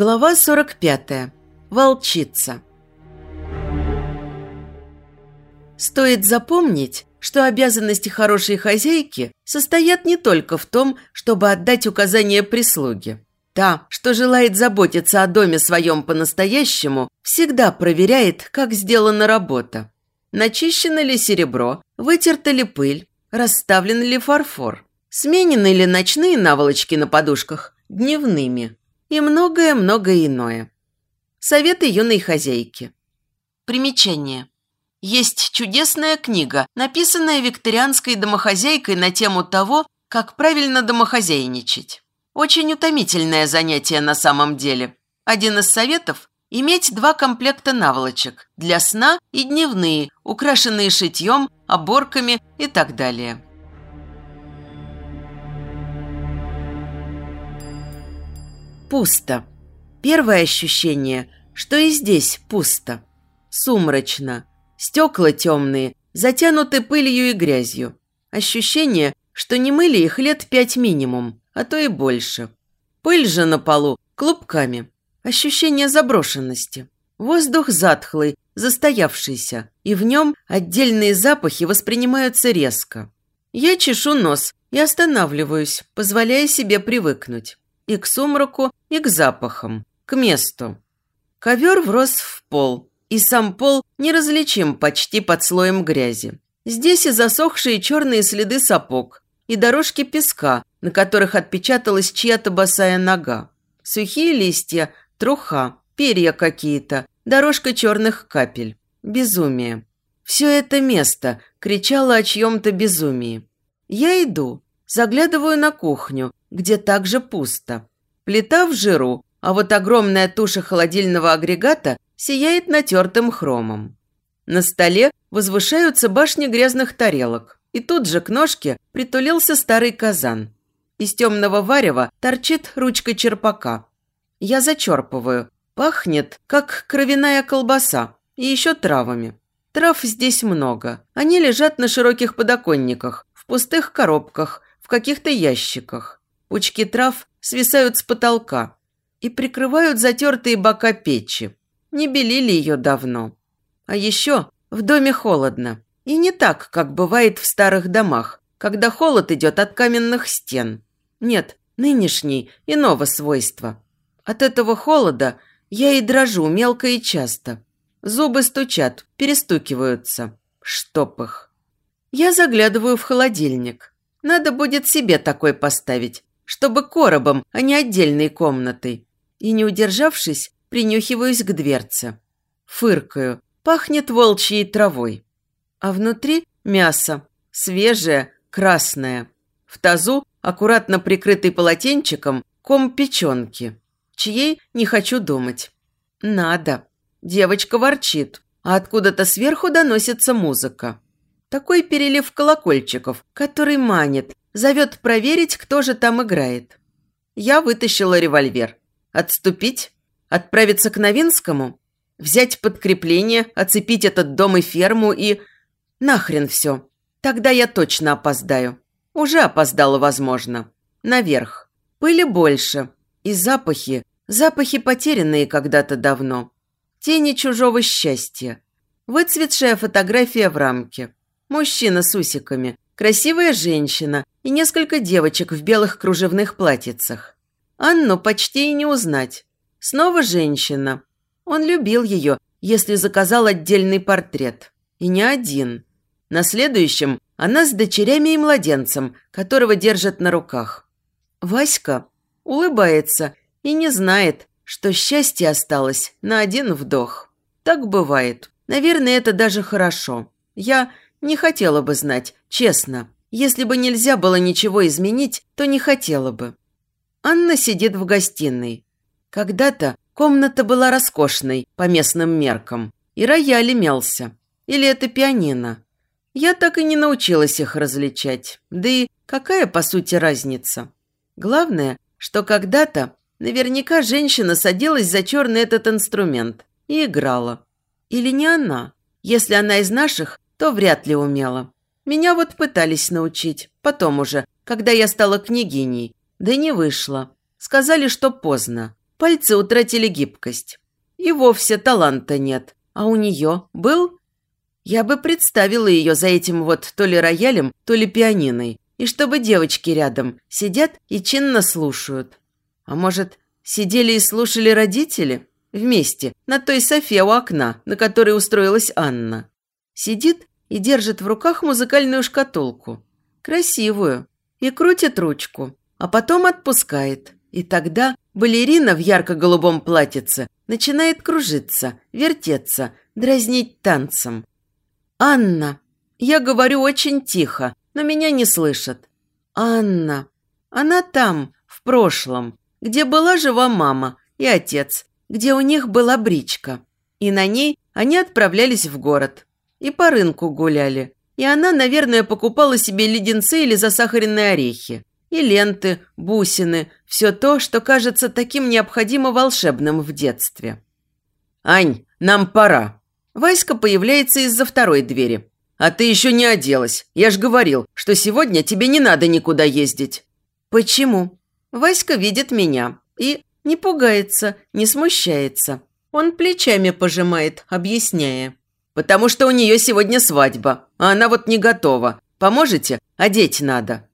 Глава 45. Волчица. Стоит запомнить, что обязанности хорошей хозяйки состоят не только в том, чтобы отдать указания прислуге. Та, что желает заботиться о доме своем по-настоящему, всегда проверяет, как сделана работа. Начищено ли серебро, вытерта ли пыль, расставлен ли фарфор, сменены ли ночные наволочки на подушках дневными и многое-многое иное. Советы юной хозяйки. Примечание. Есть чудесная книга, написанная викторианской домохозяйкой на тему того, как правильно домохозяйничать. Очень утомительное занятие на самом деле. Один из советов – иметь два комплекта наволочек для сна и дневные, украшенные шитьем, оборками и так далее. Пусто. Первое ощущение, что и здесь пусто. Сумрачно. Стекла темные, затянуты пылью и грязью. Ощущение, что не мыли их лет пять минимум, а то и больше. Пыль же на полу клубками. Ощущение заброшенности. Воздух затхлый, застоявшийся, и в нем отдельные запахи воспринимаются резко. Я чешу нос и останавливаюсь, позволяя себе привыкнуть и к сумраку, и к запахам, к месту. Ковер врос в пол, и сам пол неразличим почти под слоем грязи. Здесь и засохшие черные следы сапог, и дорожки песка, на которых отпечаталась чья-то босая нога. Сухие листья, труха, перья какие-то, дорожка черных капель. Безумие. Все это место кричало о чьем-то безумии. Я иду, заглядываю на кухню, где также пусто. Плита в жиру, а вот огромная туша холодильного агрегата сияет натертым хромом. На столе возвышаются башни грязных тарелок, и тут же к ножке притулился старый казан. Из темного варева торчит ручка черпака. Я зачерпываю. Пахнет, как кровяная колбаса, и еще травами. Трав здесь много. Они лежат на широких подоконниках, в пустых коробках, в каких-то ящиках. Пучки трав свисают с потолка и прикрывают затертые бока печи. Не белили ее давно. А еще в доме холодно. И не так, как бывает в старых домах, когда холод идет от каменных стен. Нет, нынешний иного свойства. От этого холода я и дрожу мелко и часто. Зубы стучат, перестукиваются. Штоп их. Я заглядываю в холодильник. Надо будет себе такой поставить, чтобы коробом, а не отдельной комнатой. И, не удержавшись, принюхиваюсь к дверце. Фыркаю, пахнет волчьей травой. А внутри мясо, свежее, красное. В тазу, аккуратно прикрытый полотенчиком, ком печенки. Чьей, не хочу думать. Надо. Девочка ворчит, а откуда-то сверху доносится музыка. Такой перелив колокольчиков, который манит, Зовет проверить, кто же там играет. Я вытащила револьвер. Отступить? Отправиться к Новинскому? Взять подкрепление, оцепить этот дом и ферму и... Нахрен все. Тогда я точно опоздаю. Уже опоздала, возможно. Наверх. Пыли больше. И запахи. Запахи, потерянные когда-то давно. Тени чужого счастья. Выцветшая фотография в рамке. Мужчина с усиками. Красивая женщина и несколько девочек в белых кружевных платьицах. Анну почти и не узнать. Снова женщина. Он любил ее, если заказал отдельный портрет. И не один. На следующем она с дочерями и младенцем, которого держат на руках. Васька улыбается и не знает, что счастье осталось на один вдох. Так бывает. Наверное, это даже хорошо. Я не хотела бы знать, честно. Если бы нельзя было ничего изменить, то не хотела бы. Анна сидит в гостиной. Когда-то комната была роскошной по местным меркам, и рояль имелся. Или это пианино. Я так и не научилась их различать. Да и какая, по сути, разница? Главное, что когда-то наверняка женщина садилась за черный этот инструмент и играла. Или не она? Если она из наших, то вряд ли умела. Меня вот пытались научить, потом уже, когда я стала княгиней. Да не вышло. Сказали, что поздно. Пальцы утратили гибкость. И вовсе таланта нет. А у нее был? Я бы представила ее за этим вот то ли роялем, то ли пианиной. И чтобы девочки рядом сидят и чинно слушают. А может, сидели и слушали родители? Вместе, на той софе у окна, на которой устроилась Анна. Сидит и держит в руках музыкальную шкатулку. Красивую. И крутит ручку. А потом отпускает. И тогда балерина в ярко-голубом платьице начинает кружиться, вертеться, дразнить танцем. «Анна!» Я говорю очень тихо, но меня не слышат. «Анна!» Она там, в прошлом, где была жива мама и отец, где у них была бричка. И на ней они отправлялись в город. И по рынку гуляли. И она, наверное, покупала себе леденцы или засахаренные орехи. И ленты, бусины, все то, что кажется таким необходимо волшебным в детстве. «Ань, нам пора!» Васька появляется из-за второй двери. «А ты еще не оделась. Я ж говорил, что сегодня тебе не надо никуда ездить». «Почему?» Васька видит меня и не пугается, не смущается. Он плечами пожимает, объясняя. «Потому что у нее сегодня свадьба, а она вот не готова. Поможете? Одеть надо».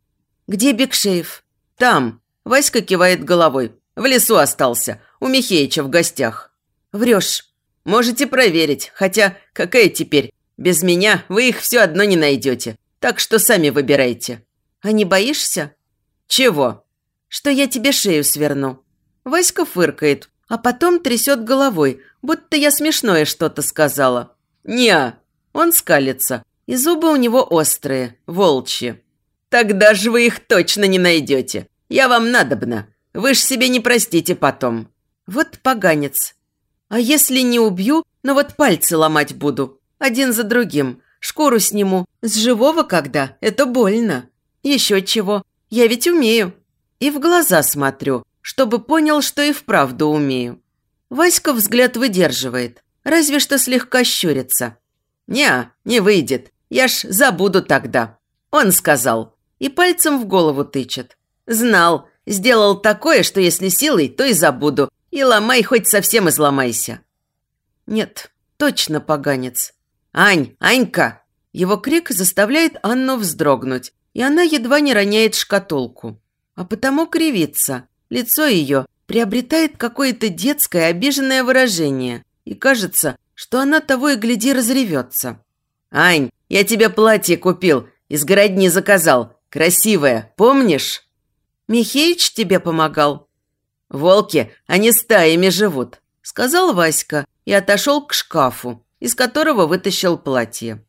«Где Бекшеев?» «Там». Васька кивает головой. «В лесу остался. У Михеича в гостях». «Врешь». «Можете проверить. Хотя, какая теперь? Без меня вы их все одно не найдете. Так что сами выбирайте». «А не боишься?» «Чего?» «Что я тебе шею сверну». Васька фыркает, а потом трясет головой, будто я смешное что-то сказала. «Не-а». Он скалится, и зубы у него острые, волчьи. Тогда же вы их точно не найдете. Я вам надобна. Вы ж себе не простите потом. Вот поганец. А если не убью, но вот пальцы ломать буду. Один за другим. Шкуру сниму. С живого когда? Это больно. Еще чего. Я ведь умею. И в глаза смотрю, чтобы понял, что и вправду умею. Васька взгляд выдерживает. Разве что слегка щурится. «Не, не выйдет. Я ж забуду тогда». Он сказал и пальцем в голову тычет. Знал, сделал такое, что если силой, то и забуду. И ломай, хоть совсем изломайся. Нет, точно поганец. «Ань, Анька!» Его крик заставляет Анну вздрогнуть, и она едва не роняет шкатулку. А потому кривится. Лицо ее приобретает какое-то детское обиженное выражение, и кажется, что она того и гляди разревется. «Ань, я тебе платье купил, из городни заказал. Красивая, помнишь?» «Михеич тебе помогал?» «Волки, они стаями живут», – сказал Васька и отошел к шкафу, из которого вытащил платье.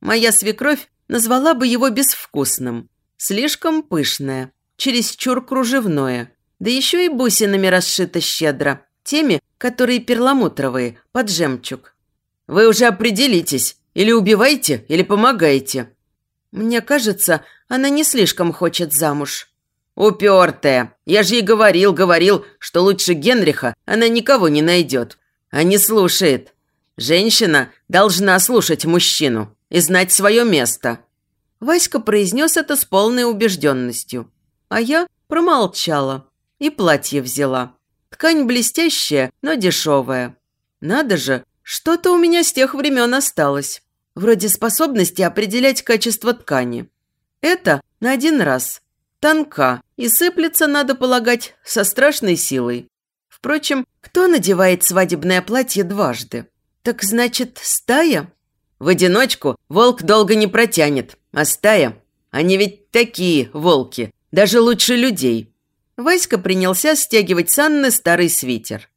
Моя свекровь назвала бы его безвкусным. Слишком пышное, чересчур кружевное, да еще и бусинами расшито щедро, теми, которые перламутровые, под жемчуг. «Вы уже определитесь, или убивайте, или помогаете». Мне кажется, она не слишком хочет замуж. Упертая. Я же ей говорил, говорил, что лучше Генриха она никого не найдет. А не слушает. Женщина должна слушать мужчину и знать свое место. Васька произнес это с полной убежденностью. А я промолчала и платье взяла. Ткань блестящая, но дешевая. Надо же, что-то у меня с тех времен осталось. Вроде способности определять качество ткани. Это на один раз. Тонка и сыплется, надо полагать, со страшной силой. Впрочем, кто надевает свадебное платье дважды? Так значит, стая? В одиночку волк долго не протянет, а стая? Они ведь такие волки, даже лучше людей. Васька принялся стягивать с Анны старый свитер.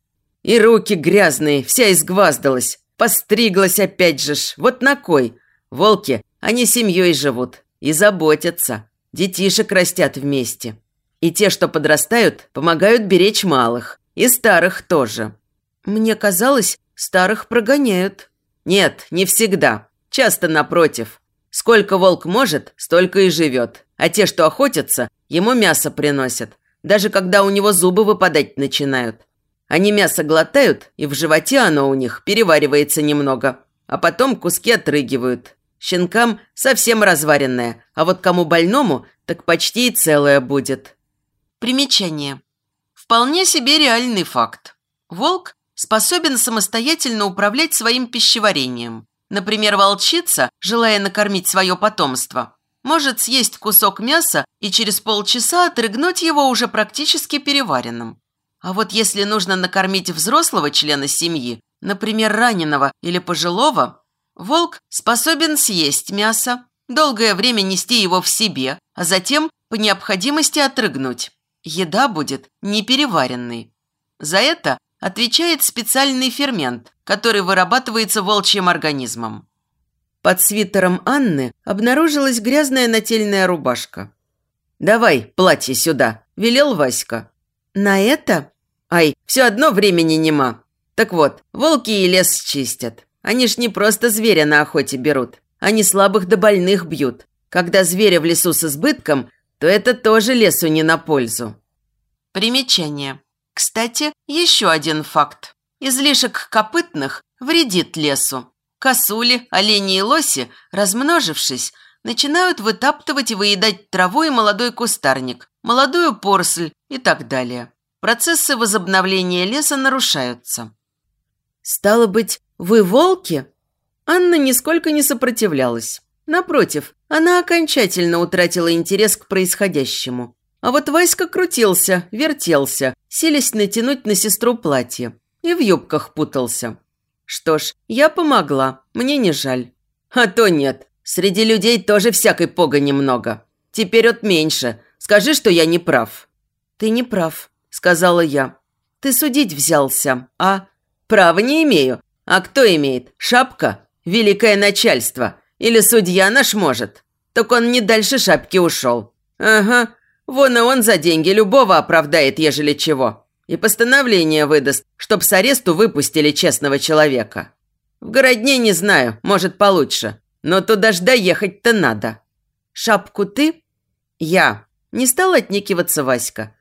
И руки грязные, вся изгваздалась. Постриглась опять же ж, вот на кой? Волки, они семьей живут, и заботятся. Детишек растят вместе. И те, что подрастают, помогают беречь малых. И старых тоже. Мне казалось, старых прогоняют. Нет, не всегда. Часто напротив. Сколько волк может, столько и живет. А те, что охотятся, ему мясо приносят. Даже когда у него зубы выпадать начинают. Они мясо глотают, и в животе оно у них переваривается немного. А потом куски отрыгивают. Щенкам совсем разваренное, а вот кому больному, так почти и целое будет. Примечание. Вполне себе реальный факт. Волк способен самостоятельно управлять своим пищеварением. Например, волчица, желая накормить свое потомство, может съесть кусок мяса и через полчаса отрыгнуть его уже практически переваренным. А вот если нужно накормить взрослого члена семьи, например, раненого или пожилого, волк способен съесть мясо, долгое время нести его в себе, а затем по необходимости отрыгнуть. Еда будет непереваренной. За это отвечает специальный фермент, который вырабатывается волчьим организмом. Под свитером Анны обнаружилась грязная нательная рубашка. «Давай платье сюда», – велел Васька. «На это?» «Ай, все одно времени нема. Так вот, волки и лес чистят. Они ж не просто зверя на охоте берут. Они слабых да больных бьют. Когда зверя в лесу с избытком, то это тоже лесу не на пользу». Примечание. Кстати, еще один факт. Излишек копытных вредит лесу. Косули, олени и лоси, размножившись, начинают вытаптывать и выедать траву и молодой кустарник, молодую порсль и так далее. Процессы возобновления леса нарушаются. «Стало быть, вы волки?» Анна нисколько не сопротивлялась. Напротив, она окончательно утратила интерес к происходящему. А вот Васька крутился, вертелся, силясь натянуть на сестру платье. И в юбках путался. Что ж, я помогла, мне не жаль. А то нет, среди людей тоже всякой пога немного. Теперь от меньше. Скажи, что я не прав. Ты не прав, сказала я. Ты судить взялся, а... Права не имею. А кто имеет? Шапка? Великое начальство. Или судья наш может? Так он не дальше шапки ушел. Ага, Вон и он за деньги любого оправдает, ежели чего. И постановление выдаст, чтоб с аресту выпустили честного человека. В городне не знаю, может получше. Но туда ж доехать-то надо. Шапку ты? Я. Не стал отнекиваться Васька.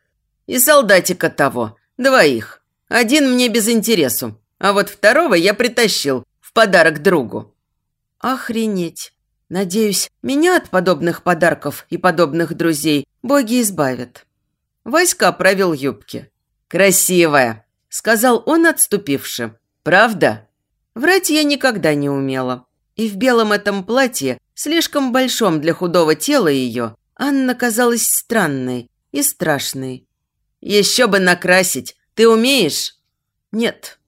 И солдатика того. Двоих. Один мне без интересу. А вот второго я притащил в подарок другу. Охренеть. Надеюсь, меня от подобных подарков и подобных друзей боги избавят. Васька оправил юбки. «Красивая», – сказал он, отступивши. «Правда?» Врать я никогда не умела. И в белом этом платье, слишком большом для худого тела ее, Анна казалась странной и страшной. «Еще бы накрасить! Ты умеешь?» «Нет».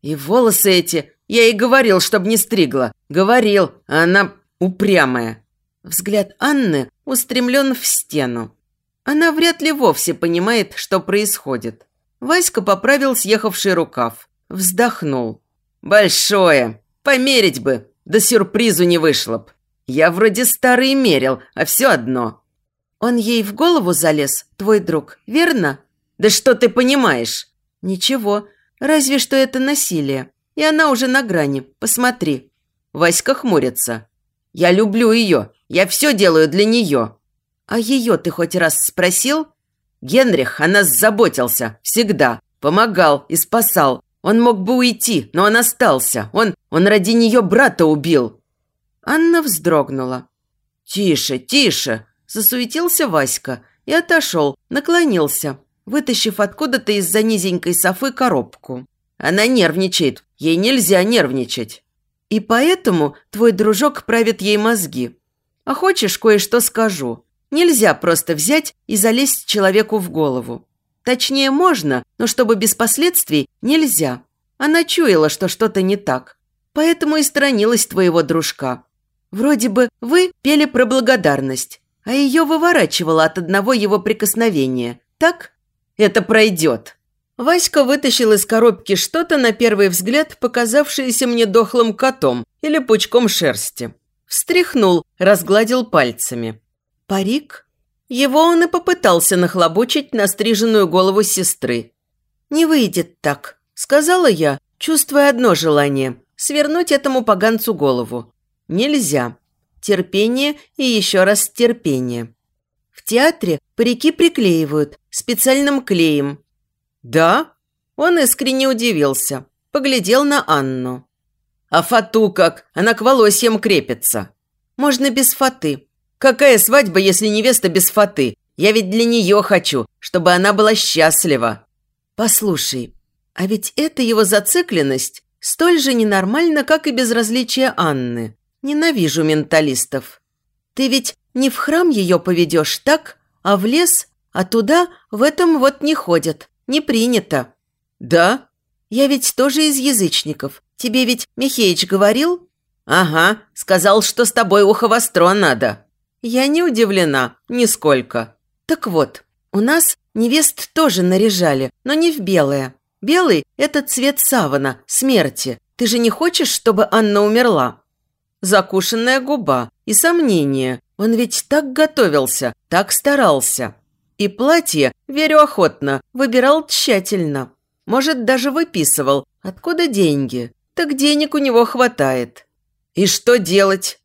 «И волосы эти...» Я ей говорил, чтобы не стригла. Говорил, а она упрямая. Взгляд Анны устремлен в стену. Она вряд ли вовсе понимает, что происходит. Васька поправил съехавший рукав. Вздохнул. «Большое! Померить бы! Да сюрпризу не вышло б! Я вроде старый мерил, а все одно!» «Он ей в голову залез, твой друг, верно?» «Да что ты понимаешь?» «Ничего, разве что это насилие. И она уже на грани, посмотри». Васька хмурится. Я люблю ее. Я все делаю для нее. А ее ты хоть раз спросил? Генрих о нас заботился. Всегда. Помогал и спасал. Он мог бы уйти, но он остался. Он, он ради нее брата убил. Анна вздрогнула. «Тише, тише!» – засуетился Васька и отошел, наклонился, вытащив откуда-то из-за низенькой софы коробку. «Она нервничает. Ей нельзя нервничать». И поэтому твой дружок правит ей мозги. А хочешь, кое-что скажу. Нельзя просто взять и залезть человеку в голову. Точнее, можно, но чтобы без последствий нельзя. Она чуяла, что что-то не так. Поэтому и сторонилась твоего дружка. Вроде бы вы пели про благодарность, а ее выворачивало от одного его прикосновения. Так? Это пройдет. Васька вытащил из коробки что-то, на первый взгляд, показавшееся мне дохлым котом или пучком шерсти. Встряхнул, разгладил пальцами. Парик? Его он и попытался нахлобучить на стриженную голову сестры. «Не выйдет так», – сказала я, чувствуя одно желание – свернуть этому поганцу голову. «Нельзя. Терпение и еще раз терпение». В театре парики приклеивают специальным клеем, «Да?» Он искренне удивился. Поглядел на Анну. «А фату как? Она к волосьям крепится». «Можно без фаты». «Какая свадьба, если невеста без фаты? Я ведь для нее хочу, чтобы она была счастлива». Послушай, а ведь эта его зацикленность столь же ненормальна, как и безразличие Анны. Ненавижу менталистов. Ты ведь не в храм ее поведешь, так? А в лес? А туда в этом вот не ходят. Не принято. Да? Я ведь тоже из язычников. Тебе ведь Михеич говорил? Ага, сказал, что с тобой ухо востро надо. Я не удивлена, нисколько. Так вот, у нас невест тоже наряжали, но не в белое. Белый – это цвет савана, смерти. Ты же не хочешь, чтобы Анна умерла? Закушенная губа и сомнение. Он ведь так готовился, так старался. И платье, верю охотно, выбирал тщательно. Может, даже выписывал, откуда деньги. Так денег у него хватает. И что делать?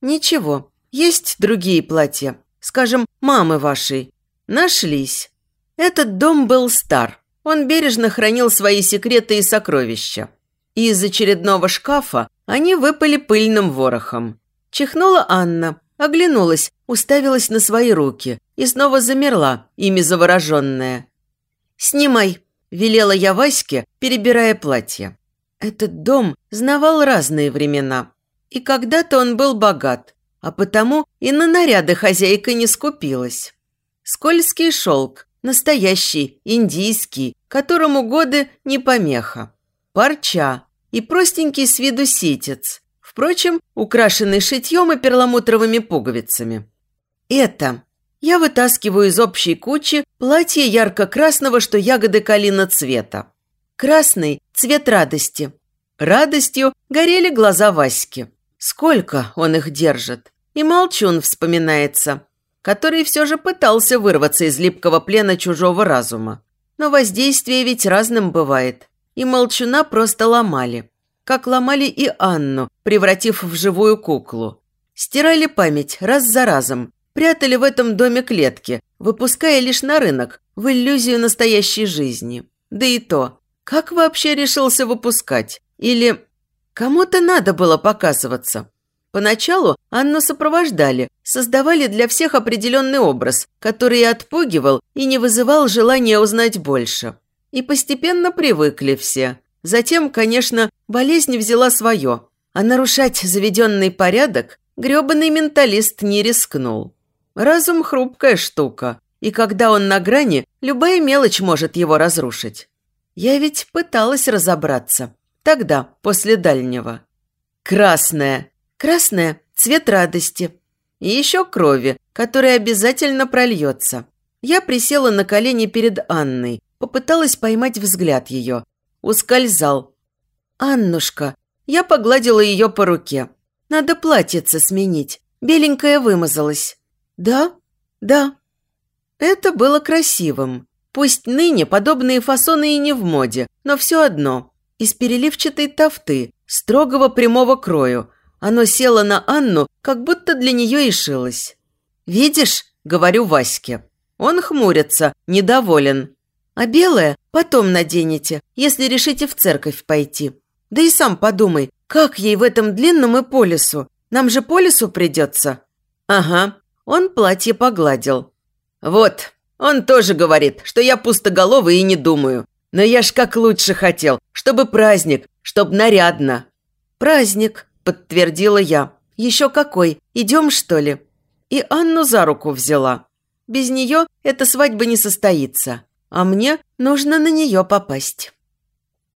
Ничего, есть другие платья. Скажем, мамы вашей. Нашлись. Этот дом был стар. Он бережно хранил свои секреты и сокровища. И из очередного шкафа они выпали пыльным ворохом. Чихнула Анна, оглянулась, уставилась на свои руки и снова замерла, ими завороженная. «Снимай», – велела я Ваське, перебирая платье. Этот дом знавал разные времена. И когда-то он был богат, а потому и на наряды хозяйка не скупилась. Скользкий шелк, настоящий, индийский, которому годы не помеха. Парча и простенький с виду ситец, впрочем, украшенный шитьем и перламутровыми пуговицами. Это я вытаскиваю из общей кучи платье ярко-красного, что ягоды калина цвета. Красный – цвет радости. Радостью горели глаза Васьки. Сколько он их держит. И молчун вспоминается который все же пытался вырваться из липкого плена чужого разума. Но воздействие ведь разным бывает. И молчуна просто ломали. Как ломали и Анну, превратив в живую куклу. Стирали память раз за разом, прятали в этом доме клетки, выпуская лишь на рынок, в иллюзию настоящей жизни. Да и то, как вообще решился выпускать? Или кому-то надо было показываться? Поначалу Анну сопровождали, создавали для всех определенный образ, который и отпугивал и не вызывал желания узнать больше. И постепенно привыкли все. Затем, конечно, болезнь взяла свое, а нарушать заведенный порядок грёбаный менталист не рискнул. Разум – хрупкая штука, и когда он на грани, любая мелочь может его разрушить. Я ведь пыталась разобраться. Тогда, после дальнего. Красная, Красное – цвет радости. И еще крови, которая обязательно прольется. Я присела на колени перед Анной, попыталась поймать взгляд ее. Ускользал. «Аннушка!» Я погладила ее по руке. «Надо платьице сменить. Беленькая вымазалась». «Да? Да». Это было красивым. Пусть ныне подобные фасоны и не в моде, но все одно. Из переливчатой тафты, строгого прямого крою – оно село на Анну, как будто для нее и шилось. «Видишь?» – говорю Ваське. Он хмурится, недоволен. «А белое потом наденете, если решите в церковь пойти. Да и сам подумай, как ей в этом длинном и по лесу? Нам же по лесу придется». «Ага». Он платье погладил. «Вот, он тоже говорит, что я пустоголовый и не думаю. Но я ж как лучше хотел, чтобы праздник, чтоб нарядно». «Праздник», подтвердила я. «Еще какой? Идем, что ли?» И Анну за руку взяла. Без нее эта свадьба не состоится, а мне нужно на нее попасть.